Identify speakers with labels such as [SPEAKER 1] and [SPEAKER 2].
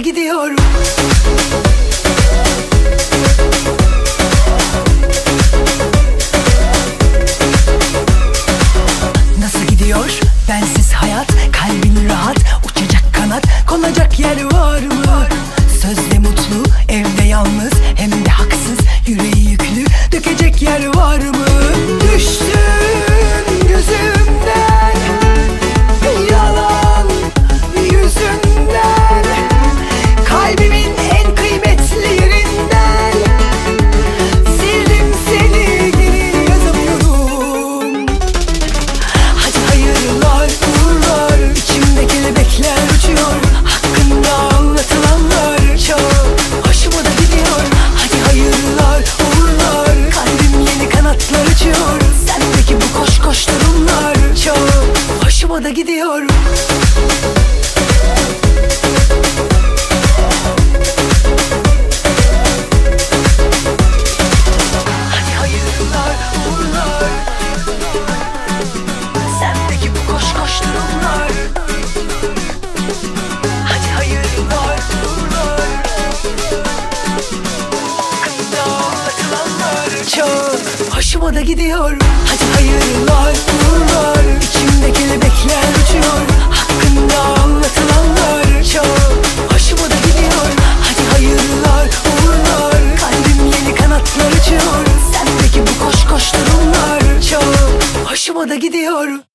[SPEAKER 1] gidiyorum. Nasıl gidiyor? Bensiz hayat, kalbin rahat, uçacak kanat, konacak yer var mı? Sözle gidiyorum. Hoşuma da gidiyor. Hadi hayırlar uğurlar. İçimde kelebekler uçuyor. Hakkında anlatılanlar çok. Hoşuma da gidiyor. Hadi hayırlar uğurlar. Kalbim yeni kanatlar açıyor Sendeki bu koş koş durumlar çok. Hoşuma da gidiyor.